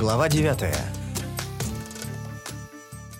Глава 9.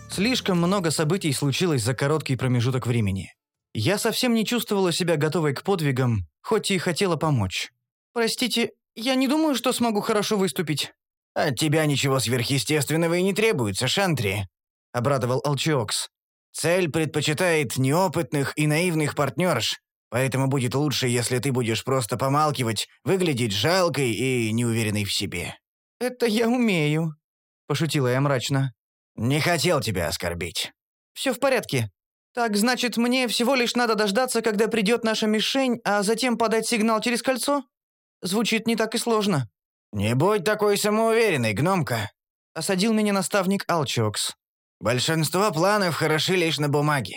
Слишком много событий случилось за короткий промежуток времени. Я совсем не чувствовала себя готовой к подвигам, хоть и хотела помочь. «Простите, я не думаю, что смогу хорошо выступить». «От тебя ничего сверхъестественного и не требуется, Шантри», — обрадовал Алчиокс. «Цель предпочитает неопытных и наивных партнерш, поэтому будет лучше, если ты будешь просто помалкивать, выглядеть жалкой и неуверенной в себе». «Это я умею», — пошутила я мрачно. «Не хотел тебя оскорбить». «Все в порядке. Так, значит, мне всего лишь надо дождаться, когда придет наша мишень, а затем подать сигнал через кольцо? Звучит не так и сложно». «Не будь такой самоуверенной, гномка», — осадил меня наставник Алчокс. «Большинство планов хороши лишь на бумаге».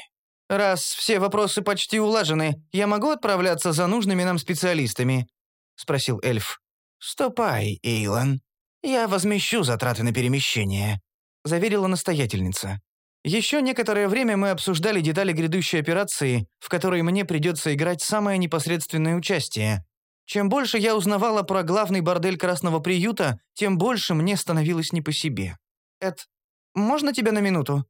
«Раз все вопросы почти улажены, я могу отправляться за нужными нам специалистами?» — спросил эльф. «Ступай, Эйлон. Я возмещу затраты на перемещение», — заверила настоятельница. Еще некоторое время мы обсуждали детали грядущей операции, в которой мне придется играть самое непосредственное участие. Чем больше я узнавала про главный бордель Красного приюта, тем больше мне становилось не по себе. «Эд, можно тебя на минуту?»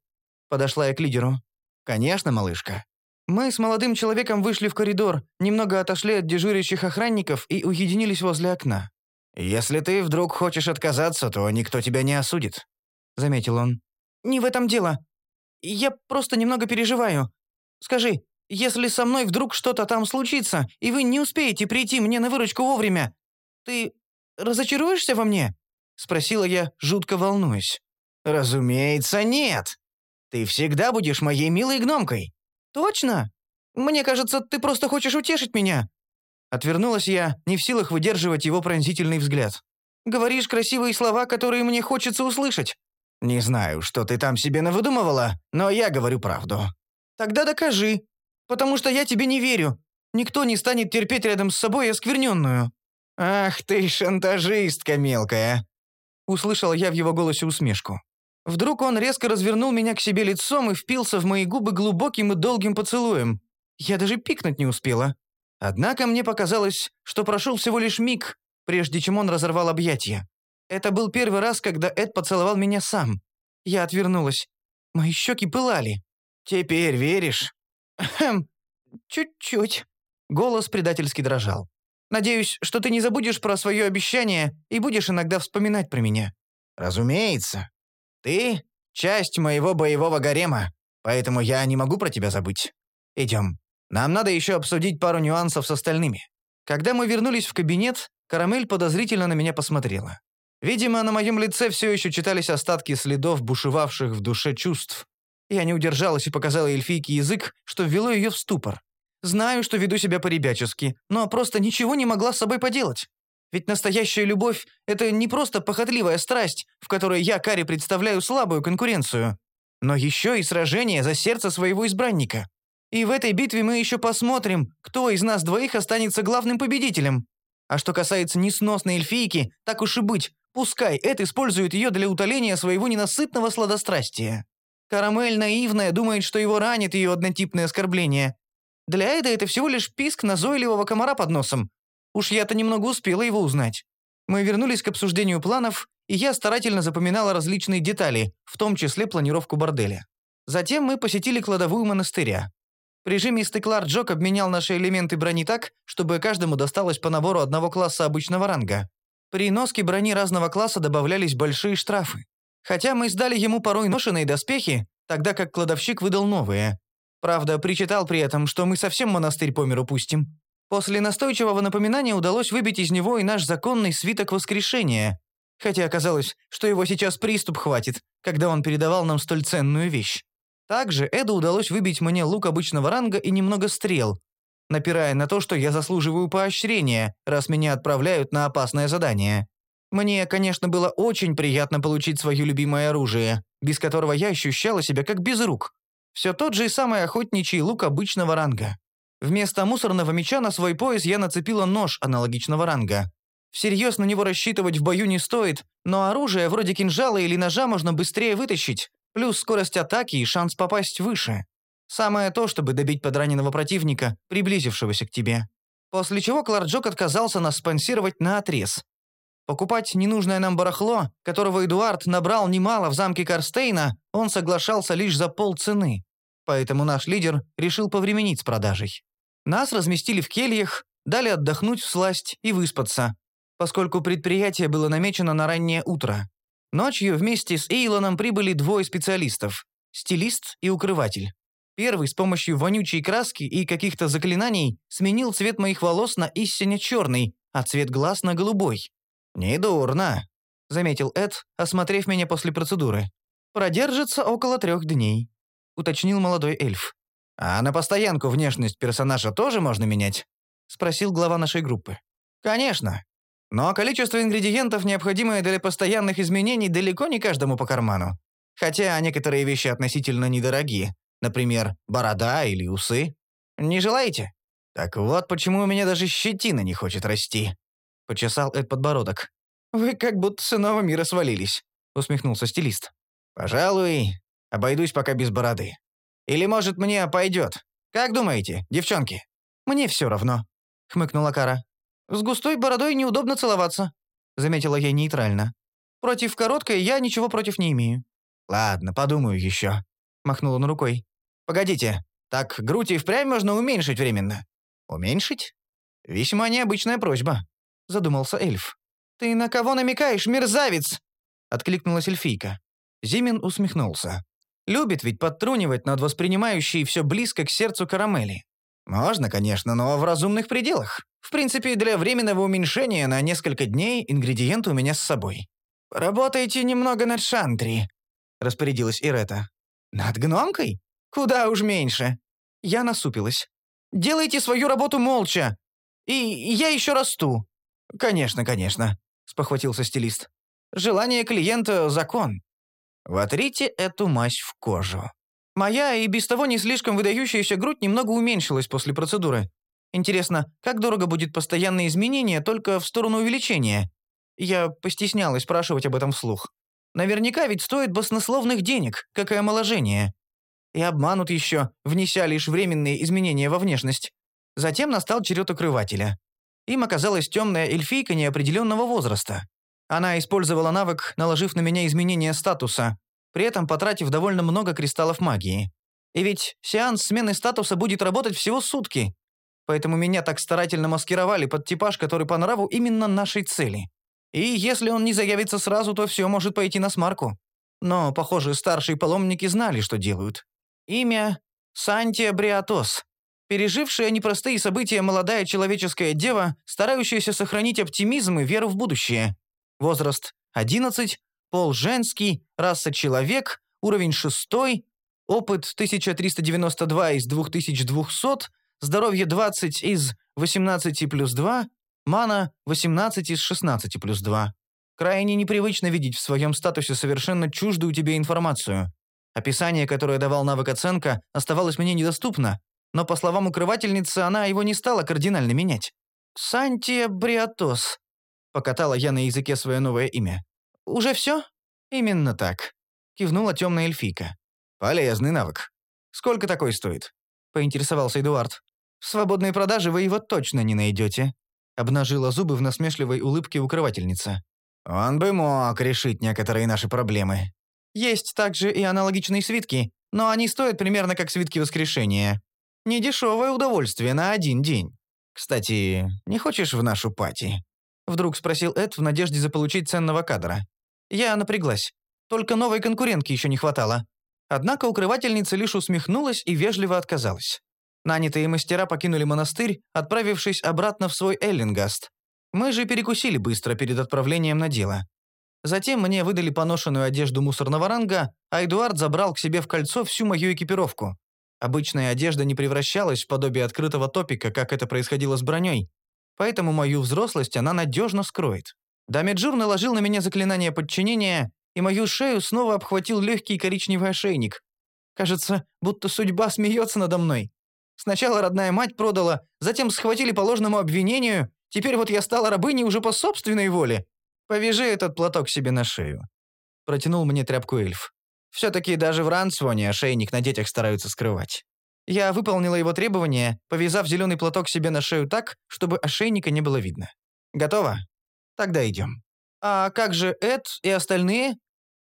Подошла я к лидеру. «Конечно, малышка». Мы с молодым человеком вышли в коридор, немного отошли от дежурящих охранников и уединились возле окна. «Если ты вдруг хочешь отказаться, то никто тебя не осудит», — заметил он. «Не в этом дело. Я просто немного переживаю. Скажи, если со мной вдруг что-то там случится, и вы не успеете прийти мне на выручку вовремя, ты разочаруешься во мне?» — спросила я, жутко волнуясь. «Разумеется, нет. Ты всегда будешь моей милой гномкой». «Точно? Мне кажется, ты просто хочешь утешить меня». Отвернулась я, не в силах выдерживать его пронзительный взгляд. «Говоришь красивые слова, которые мне хочется услышать». «Не знаю, что ты там себе навыдумывала, но я говорю правду». «Тогда докажи, потому что я тебе не верю. Никто не станет терпеть рядом с собой оскверненную». «Ах ты шантажистка мелкая!» Услышал я в его голосе усмешку. Вдруг он резко развернул меня к себе лицом и впился в мои губы глубоким и долгим поцелуем. Я даже пикнуть не успела. Однако мне показалось, что прошел всего лишь миг, прежде чем он разорвал объятия. Это был первый раз, когда Эд поцеловал меня сам. Я отвернулась. Мои щеки пылали. «Теперь веришь?» «Хм, чуть-чуть». Голос предательски дрожал. «Надеюсь, что ты не забудешь про свое обещание и будешь иногда вспоминать про меня». «Разумеется. Ты — часть моего боевого гарема, поэтому я не могу про тебя забыть. Идем. Нам надо еще обсудить пару нюансов с остальными». Когда мы вернулись в кабинет, Карамель подозрительно на меня посмотрела. Видимо, на моем лице все еще читались остатки следов бушевавших в душе чувств. Я не удержалась и показала эльфийке язык, что ввело ее в ступор. Знаю, что веду себя по-ребячески, но просто ничего не могла с собой поделать. Ведь настоящая любовь — это не просто похотливая страсть, в которой я, Кари, представляю слабую конкуренцию, но еще и сражение за сердце своего избранника. И в этой битве мы еще посмотрим, кто из нас двоих останется главным победителем. А что касается несносной эльфийки, так уж и быть, Пускай Эд использует ее для утоления своего ненасытного сладострастия. Карамель наивная думает, что его ранит ее однотипное оскорбление. Для Эда это всего лишь писк назойливого комара под носом. Уж я-то немного успела его узнать. Мы вернулись к обсуждению планов, и я старательно запоминала различные детали, в том числе планировку борделя. Затем мы посетили кладовую монастыря. Прижимистый Клар Джок обменял наши элементы брони так, чтобы каждому досталось по набору одного класса обычного ранга. При носке брони разного класса добавлялись большие штрафы. Хотя мы сдали ему порой ношенные доспехи, тогда как кладовщик выдал новые. Правда, причитал при этом, что мы совсем монастырь по миру пустим. После настойчивого напоминания удалось выбить из него и наш законный свиток воскрешения, хотя оказалось, что его сейчас приступ хватит, когда он передавал нам столь ценную вещь. Также Эду удалось выбить мне лук обычного ранга и немного стрел, напирая на то, что я заслуживаю поощрения, раз меня отправляют на опасное задание. Мне, конечно, было очень приятно получить свое любимое оружие, без которого я ощущала себя как без рук. Все тот же и самый охотничий лук обычного ранга. Вместо мусорного меча на свой пояс я нацепила нож аналогичного ранга. Всерьез на него рассчитывать в бою не стоит, но оружие вроде кинжала или ножа можно быстрее вытащить, плюс скорость атаки и шанс попасть выше. Самое то, чтобы добить подраненного противника, приблизившегося к тебе. После чего Кларджок отказался нас спонсировать на отрез. Покупать ненужное нам барахло, которого Эдуард набрал немало в замке Карстейна, он соглашался лишь за полцены. Поэтому наш лидер решил повременить с продажей. Нас разместили в кельях, дали отдохнуть в сласть и выспаться, поскольку предприятие было намечено на раннее утро. Ночью вместе с Эйлоном прибыли двое специалистов – стилист и укрыватель. Первый с помощью вонючей краски и каких-то заклинаний сменил цвет моих волос на истинно черный, а цвет глаз на голубой. «Недурно», — заметил Эд, осмотрев меня после процедуры. «Продержится около трех дней», — уточнил молодой эльф. «А на постоянку внешность персонажа тоже можно менять?» — спросил глава нашей группы. «Конечно. Но количество ингредиентов, необходимое для постоянных изменений, далеко не каждому по карману. Хотя некоторые вещи относительно недорогие. Например, борода или усы. Не желаете? Так вот почему у меня даже щетина не хочет расти. Почесал Эд подбородок. «Вы как будто с иного мира свалились», — усмехнулся стилист. «Пожалуй, обойдусь пока без бороды. Или, может, мне пойдет. Как думаете, девчонки?» «Мне все равно», — хмыкнула Кара. «С густой бородой неудобно целоваться», — заметила я нейтрально. «Против короткой я ничего против не имею». «Ладно, подумаю еще», — махнул он рукой. «Погодите, так грудь и впрямь можно уменьшить временно?» «Уменьшить?» «Весьма необычная просьба», — задумался эльф. «Ты на кого намекаешь, мерзавец?» — откликнулась эльфийка. Зимин усмехнулся. «Любит ведь подтрунивать над воспринимающей все близко к сердцу карамели. Можно, конечно, но в разумных пределах. В принципе, для временного уменьшения на несколько дней ингредиенты у меня с собой. «Работайте немного над шантри», — распорядилась Ирета. «Над гномкой? Куда уж меньше». Я насупилась. «Делайте свою работу молча. И я еще расту. «Конечно, конечно», — спохватился стилист. «Желание клиента — закон. Вотрите эту мазь в кожу». Моя и без того не слишком выдающаяся грудь немного уменьшилась после процедуры. Интересно, как дорого будет постоянное изменение только в сторону увеличения? Я постеснялась спрашивать об этом вслух. Наверняка ведь стоит баснословных денег, как и омоложение. И обманут еще, внеся лишь временные изменения во внешность. Затем настал черед укрывателя. Им оказалась темная эльфийка неопределенного возраста. Она использовала навык, наложив на меня изменение статуса, при этом потратив довольно много кристаллов магии. И ведь сеанс смены статуса будет работать всего сутки. Поэтому меня так старательно маскировали под типаж, который по нраву именно нашей цели. И если он не заявится сразу, то все может пойти на смарку. Но, похоже, старшие паломники знали, что делают. Имя — Сантия Бриатос. Пережившая непростые события молодая человеческая дева, старающаяся сохранить оптимизм и веру в будущее. Возраст 11, пол женский, раса человек, уровень 6, опыт 1392 из 2200, здоровье 20 из 18 плюс 2, мана 18 из 16 плюс 2. Крайне непривычно видеть в своем статусе совершенно чуждую тебе информацию. Описание, которое давал навык оценка, оставалось мне недоступно, но, по словам укрывательницы, она его не стала кардинально менять. «Сантия Бриатос», — покатала я на языке свое новое имя. «Уже все?» «Именно так», — кивнула темная эльфийка. «Полезный навык. Сколько такой стоит?» — поинтересовался Эдуард. «В свободной продаже вы его точно не найдете», — обнажила зубы в насмешливой улыбке укрывательница. «Он бы мог решить некоторые наши проблемы». «Есть также и аналогичные свитки, но они стоят примерно как свитки воскрешения», Недешевое удовольствие на один день. Кстати, не хочешь в нашу пати?» Вдруг спросил Эд в надежде заполучить ценного кадра. Я напряглась. Только новой конкурентки еще не хватало. Однако укрывательница лишь усмехнулась и вежливо отказалась. Нанятые мастера покинули монастырь, отправившись обратно в свой Эллингаст. Мы же перекусили быстро перед отправлением на дело. Затем мне выдали поношенную одежду мусорного ранга, а Эдуард забрал к себе в кольцо всю мою экипировку. Обычная одежда не превращалась в подобие открытого топика, как это происходило с броней. Поэтому мою взрослость она надежно скроет. Дамеджур наложил на меня заклинание подчинения, и мою шею снова обхватил легкий коричневый ошейник. Кажется, будто судьба смеется надо мной. Сначала родная мать продала, затем схватили по ложному обвинению, теперь вот я стала рабыней уже по собственной воле. Повяжи этот платок себе на шею. Протянул мне тряпку эльф. Все-таки даже в Рансвоне ошейник на детях стараются скрывать. Я выполнила его требования, повязав зеленый платок себе на шею так, чтобы ошейника не было видно. Готово? Тогда идем. «А как же Эд и остальные?»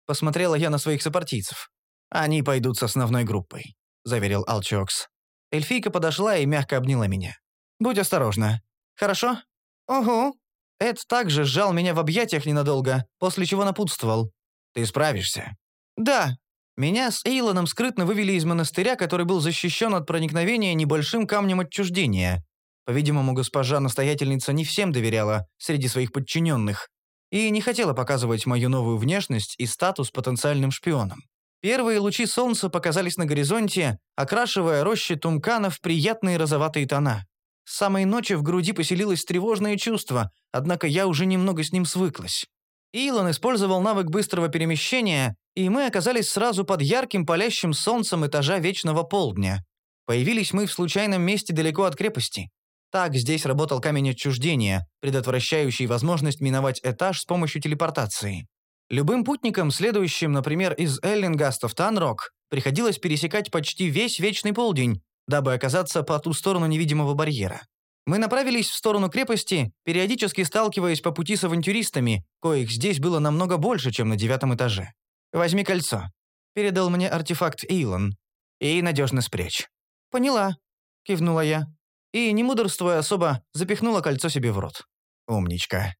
Посмотрела я на своих сопартийцев. «Они пойдут с основной группой», — заверил Алчокс. Эльфийка подошла и мягко обняла меня. «Будь осторожна. Хорошо?» «Угу». Эд также сжал меня в объятиях ненадолго, после чего напутствовал. «Ты справишься?» «Да». Меня с Эйлоном скрытно вывели из монастыря, который был защищен от проникновения небольшим камнем отчуждения. По-видимому, госпожа-настоятельница не всем доверяла среди своих подчиненных и не хотела показывать мою новую внешность и статус потенциальным шпионам. Первые лучи солнца показались на горизонте, окрашивая рощи тумкана в приятные розоватые тона. С самой ночи в груди поселилось тревожное чувство, однако я уже немного с ним свыклась. Илон использовал навык быстрого перемещения, и мы оказались сразу под ярким палящим солнцем этажа Вечного Полдня. Появились мы в случайном месте далеко от крепости. Так здесь работал камень отчуждения, предотвращающий возможность миновать этаж с помощью телепортации. Любым путникам, следующим, например, из Эллингаста в Танрок, приходилось пересекать почти весь Вечный Полдень, дабы оказаться по ту сторону невидимого барьера. Мы направились в сторону крепости, периодически сталкиваясь по пути с авантюристами, коих здесь было намного больше, чем на девятом этаже. «Возьми кольцо», — передал мне артефакт Эйлон. «И надежно спрячь». «Поняла», — кивнула я. И, не мудрствуя особо, запихнула кольцо себе в рот. «Умничка.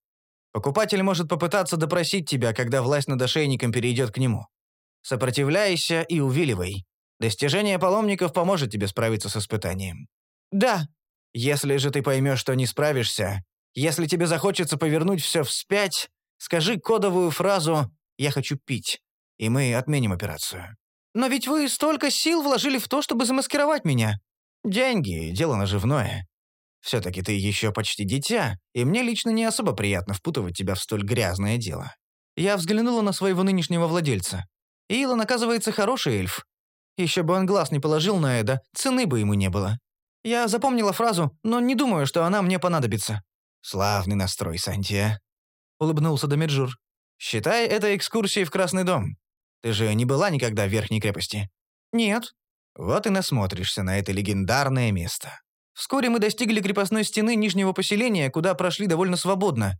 Покупатель может попытаться допросить тебя, когда власть над ошейником перейдет к нему. Сопротивляйся и увиливай. Достижение паломников поможет тебе справиться с испытанием. Да. Если же ты поймешь, что не справишься, если тебе захочется повернуть все вспять, скажи кодовую фразу «Я хочу пить», и мы отменим операцию. Но ведь вы столько сил вложили в то, чтобы замаскировать меня. Деньги — дело наживное. Все-таки ты еще почти дитя, и мне лично не особо приятно впутывать тебя в столь грязное дело. Я взглянула на своего нынешнего владельца. Илон, оказывается, хороший эльф. Еще бы он глаз не положил на Эда, цены бы ему не было. Я запомнила фразу, но не думаю, что она мне понадобится. «Славный настрой, Сантия», — улыбнулся Домеджур. «Считай это экскурсией в Красный дом. Ты же не была никогда в Верхней крепости?» «Нет». Вот и насмотришься на это легендарное место. Вскоре мы достигли крепостной стены нижнего поселения, куда прошли довольно свободно.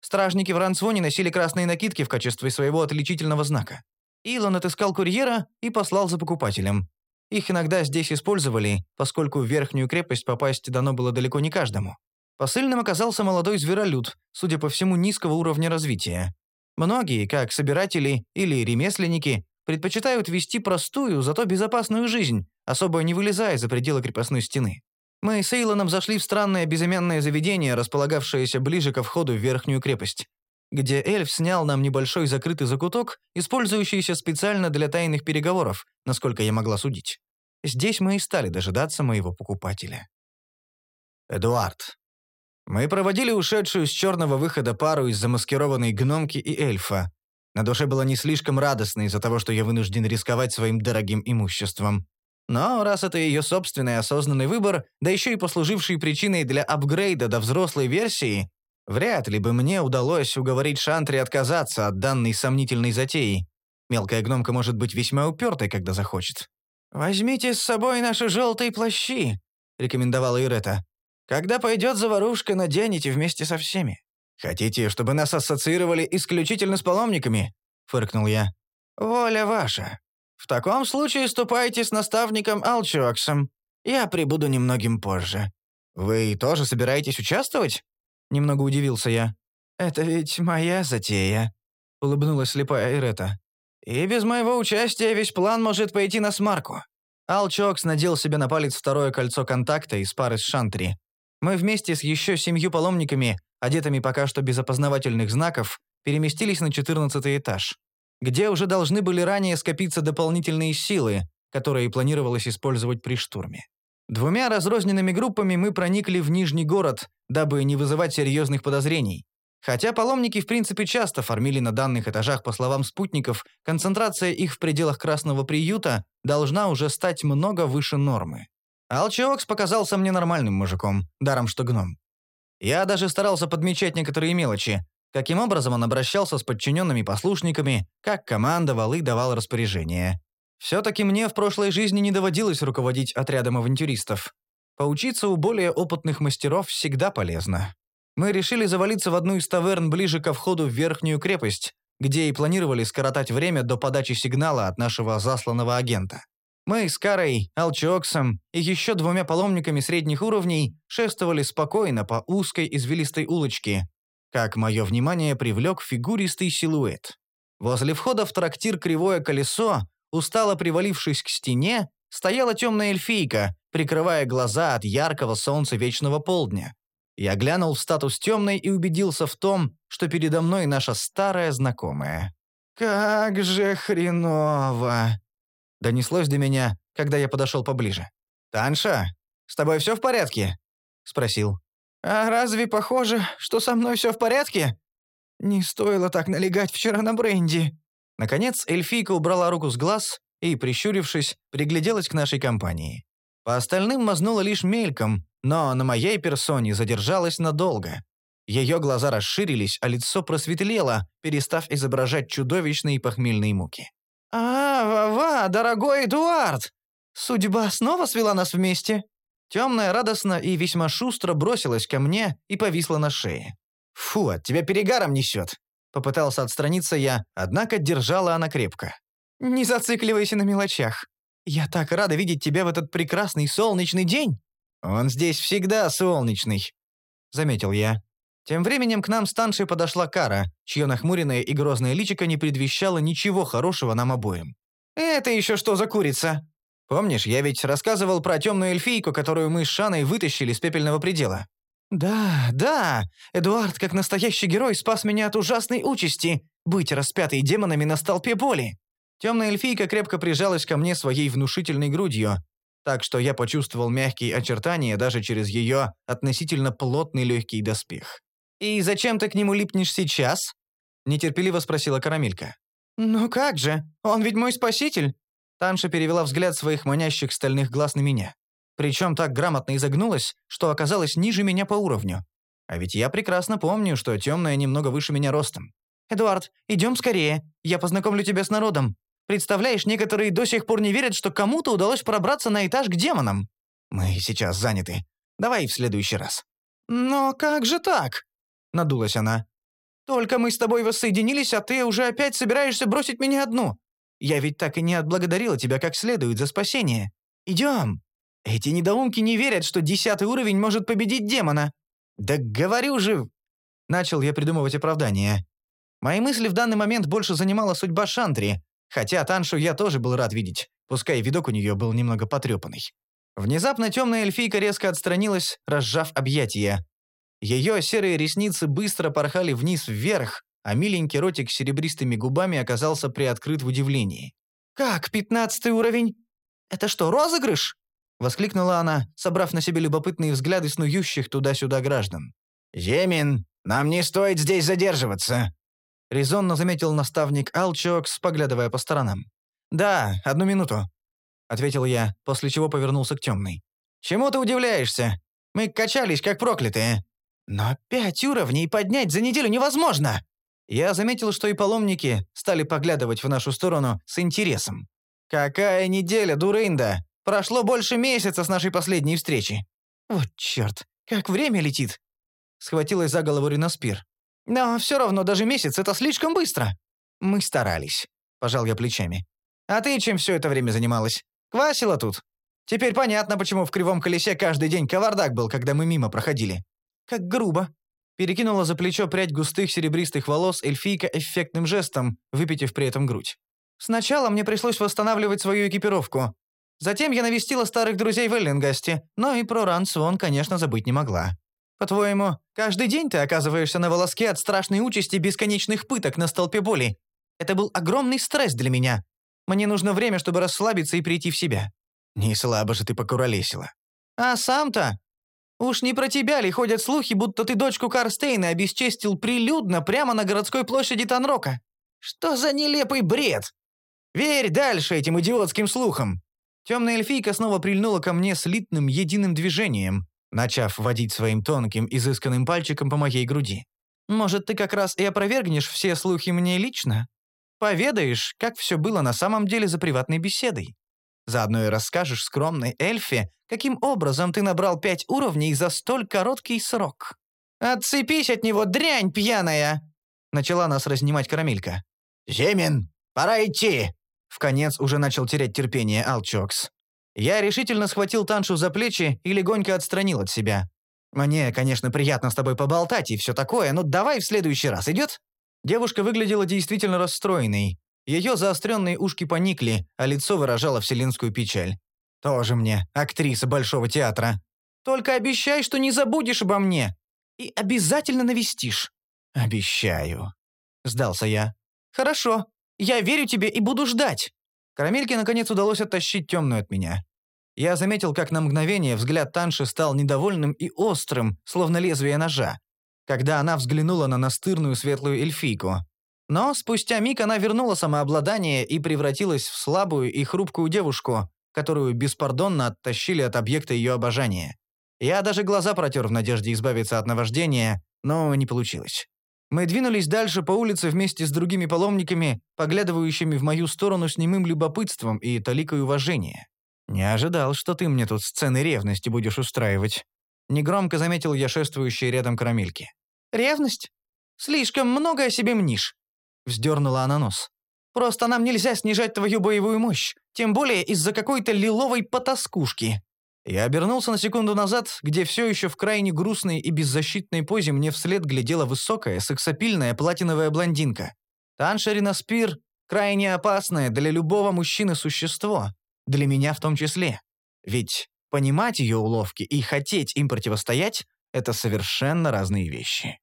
Стражники в Рансвоне носили красные накидки в качестве своего отличительного знака. Илон отыскал курьера и послал за покупателем. Их иногда здесь использовали, поскольку в верхнюю крепость попасть дано было далеко не каждому. Посыльным оказался молодой зверолюд, судя по всему, низкого уровня развития. Многие, как собиратели или ремесленники, предпочитают вести простую, зато безопасную жизнь, особо не вылезая за пределы крепостной стены. Мы с Эйлоном зашли в странное безымянное заведение, располагавшееся ближе ко входу в верхнюю крепость где эльф снял нам небольшой закрытый закуток, использующийся специально для тайных переговоров, насколько я могла судить. Здесь мы и стали дожидаться моего покупателя. Эдуард. Мы проводили ушедшую с черного выхода пару из замаскированной гномки и эльфа. На душе было не слишком радостно из-за того, что я вынужден рисковать своим дорогим имуществом. Но раз это ее собственный осознанный выбор, да еще и послуживший причиной для апгрейда до взрослой версии, Вряд ли бы мне удалось уговорить Шантри отказаться от данной сомнительной затеи. Мелкая гномка может быть весьма упертой, когда захочет. «Возьмите с собой наши желтые плащи», — рекомендовала Ирета. «Когда пойдет заварушка, наденете вместе со всеми». «Хотите, чтобы нас ассоциировали исключительно с паломниками?» — фыркнул я. «Воля ваша. В таком случае ступайте с наставником Алчоксом. Я прибуду немногим позже. Вы тоже собираетесь участвовать?» Немного удивился я. «Это ведь моя затея», — улыбнулась слепая Ирета. «И без моего участия весь план может пойти на смарку». Ал Чокс надел себе на палец второе кольцо контакта из пары с Шантри. Мы вместе с еще семью паломниками, одетыми пока что без опознавательных знаков, переместились на четырнадцатый этаж, где уже должны были ранее скопиться дополнительные силы, которые планировалось использовать при штурме. Двумя разрозненными группами мы проникли в Нижний город, дабы не вызывать серьезных подозрений. Хотя паломники в принципе часто фармили на данных этажах, по словам спутников, концентрация их в пределах Красного приюта должна уже стать много выше нормы. Алчиокс показался мне нормальным мужиком, даром что гном. Я даже старался подмечать некоторые мелочи, каким образом он обращался с подчиненными послушниками, как командовал и давал распоряжения. Все-таки мне в прошлой жизни не доводилось руководить отрядом авантюристов. Поучиться у более опытных мастеров всегда полезно. Мы решили завалиться в одну из таверн ближе ко входу в верхнюю крепость, где и планировали скоротать время до подачи сигнала от нашего засланного агента. Мы с Карой, Алчиоксом и еще двумя паломниками средних уровней шествовали спокойно по узкой извилистой улочке, как мое внимание привлек фигуристый силуэт. Возле входа в трактир «Кривое колесо», устало привалившись к стене, стояла темная эльфийка, прикрывая глаза от яркого солнца вечного полдня. Я глянул в статус темной и убедился в том, что передо мной наша старая знакомая. «Как же хреново!» Донеслось до меня, когда я подошел поближе. «Танша, с тобой все в порядке?» — спросил. «А разве похоже, что со мной все в порядке? Не стоило так налегать вчера на бренди». Наконец, эльфийка убрала руку с глаз и, прищурившись, пригляделась к нашей компании. По остальным мазнула лишь мельком, но на моей персоне задержалась надолго. Ее глаза расширились, а лицо просветлело, перестав изображать чудовищные похмельные муки. «А, Вава, дорогой Эдуард! Судьба снова свела нас вместе?» Темная радостно и весьма шустро бросилась ко мне и повисла на шее. «Фу, от тебя перегаром несет!» Попытался отстраниться я, однако держала она крепко. «Не зацикливайся на мелочах. Я так рада видеть тебя в этот прекрасный солнечный день!» «Он здесь всегда солнечный», — заметил я. Тем временем к нам с Таншей подошла Кара, чье нахмуренное и грозное личико не предвещало ничего хорошего нам обоим. «Это еще что за курица?» «Помнишь, я ведь рассказывал про темную эльфийку, которую мы с Шаной вытащили с пепельного предела?» «Да, да, Эдуард, как настоящий герой, спас меня от ужасной участи — быть распятой демонами на столпе боли». Темная эльфийка крепко прижалась ко мне своей внушительной грудью, так что я почувствовал мягкие очертания даже через ее относительно плотный легкий доспех. «И зачем ты к нему липнешь сейчас?» — нетерпеливо спросила Карамелька. «Ну как же, он ведь мой спаситель!» Танша перевела взгляд своих манящих стальных глаз на меня. Причем так грамотно изогнулась, что оказалась ниже меня по уровню. А ведь я прекрасно помню, что темная немного выше меня ростом. «Эдуард, идем скорее. Я познакомлю тебя с народом. Представляешь, некоторые до сих пор не верят, что кому-то удалось пробраться на этаж к демонам. Мы сейчас заняты. Давай в следующий раз». «Но как же так?» — надулась она. «Только мы с тобой воссоединились, а ты уже опять собираешься бросить меня одну. Я ведь так и не отблагодарила тебя как следует за спасение. Идем. Эти недоумки не верят, что десятый уровень может победить демона». «Да говорю же...» Начал я придумывать оправдание. Мои мысли в данный момент больше занимала судьба Шантри, Хотя Таншу я тоже был рад видеть, пускай видок у нее был немного потрепанный. Внезапно темная эльфийка резко отстранилась, разжав объятия. Ее серые ресницы быстро порхали вниз-вверх, а миленький ротик с серебристыми губами оказался приоткрыт в удивлении. «Как, пятнадцатый уровень? Это что, розыгрыш?» — воскликнула она, собрав на себе любопытные взгляды снующих туда-сюда граждан. «Емин, нам не стоит здесь задерживаться», — резонно заметил наставник Алчокс, поглядывая по сторонам. «Да, одну минуту», — ответил я, после чего повернулся к темной. «Чему ты удивляешься? Мы качались, как проклятые. Но пять уровней поднять за неделю невозможно!» Я заметил, что и паломники стали поглядывать в нашу сторону с интересом. «Какая неделя, дурында! Прошло больше месяца с нашей последней встречи!» «Вот черт, как время летит!» Схватилась за голову Ринаспир. Но все равно даже месяц — это слишком быстро. Мы старались. Пожал я плечами. А ты чем все это время занималась? Квасила тут? Теперь понятно, почему в кривом колесе каждый день кавардак был, когда мы мимо проходили. Как грубо. Перекинула за плечо прядь густых серебристых волос эльфийка эффектным жестом, выпитив при этом грудь. Сначала мне пришлось восстанавливать свою экипировку. Затем я навестила старых друзей в Эллингасте, но и про Рансвон, конечно, забыть не могла. По-твоему, каждый день ты оказываешься на волоске от страшной участи бесконечных пыток на столпе боли? Это был огромный стресс для меня. Мне нужно время, чтобы расслабиться и прийти в себя». «Не слабо же ты покуролесила». «А сам-то? Уж не про тебя ли ходят слухи, будто ты дочку Карстейна обесчестил прилюдно прямо на городской площади Танрока? Что за нелепый бред? Верь дальше этим идиотским слухам». Темная эльфийка снова прильнула ко мне слитным единым движением, начав водить своим тонким, изысканным пальчиком по моей груди. «Может, ты как раз и опровергнешь все слухи мне лично? Поведаешь, как все было на самом деле за приватной беседой? Заодно и расскажешь скромной эльфе, каким образом ты набрал пять уровней за столь короткий срок». «Отцепись от него, дрянь пьяная!» Начала нас разнимать карамелька. «Зимин, пора идти!» В конец уже начал терять терпение Алчокс. Я решительно схватил Таншу за плечи и легонько отстранил от себя. «Мне, конечно, приятно с тобой поболтать и все такое, но давай в следующий раз, идет?» Девушка выглядела действительно расстроенной. Ее заостренные ушки поникли, а лицо выражало вселенскую печаль. «Тоже мне, актриса Большого театра. Только обещай, что не забудешь обо мне. И обязательно навестишь». «Обещаю», — сдался я. «Хорошо. Я верю тебе и буду ждать». Карамельке, наконец, удалось оттащить темную от меня. Я заметил, как на мгновение взгляд Танши стал недовольным и острым, словно лезвие ножа, когда она взглянула на настырную светлую эльфийку. Но спустя миг она вернула самообладание и превратилась в слабую и хрупкую девушку, которую беспардонно оттащили от объекта ее обожания. Я даже глаза протер в надежде избавиться от наваждения, но не получилось. Мы двинулись дальше по улице вместе с другими паломниками, поглядывающими в мою сторону с немым любопытством и толикой уважения. «Не ожидал, что ты мне тут сцены ревности будешь устраивать». Негромко заметил я шествующие рядом карамельки. «Ревность? Слишком много о себе мнишь», — вздернула она нос. «Просто нам нельзя снижать твою боевую мощь, тем более из-за какой-то лиловой потаскушки». Я обернулся на секунду назад, где все еще в крайне грустной и беззащитной позе мне вслед глядела высокая, сексапильная платиновая блондинка. Таншерина Спир — крайне опасное для любого мужчины существо, для меня в том числе. Ведь понимать ее уловки и хотеть им противостоять — это совершенно разные вещи.